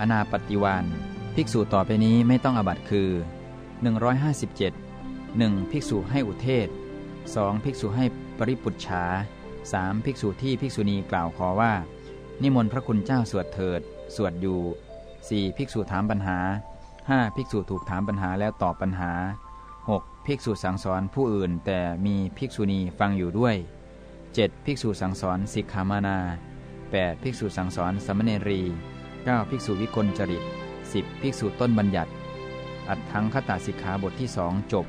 อนาปฏิวานภิกษุต่อไปนี้ไม่ต้องอบัตคือ 157 1. ภิกษุให้อุเทศ 2. ภิกษุให้ปริปุจฉา 3. ภิกษุที่ภิกษุณีกล่าวขอว่า นิมนต์พระคุณเจ้าสวดเถิด สวดอยู่ 4. ภิกษุถามปัญหา 5. ภิกษุถูกถามปัญหาแล้วตอบปัญหา 6. ภิกษุสั่งสอนผู้อื่นแต่มีภิกษุณีฟังอยู่ด้วย 7. ภิกษุสั่งสอนสิกขามานา 8. ภิกษุสั่งสอนสมณเณรี 9. ภิกษุวิกลจริต 10. ภิกษุต้นบัญญัติ อัดทั้งคตาสิกขาบทที่สองจบ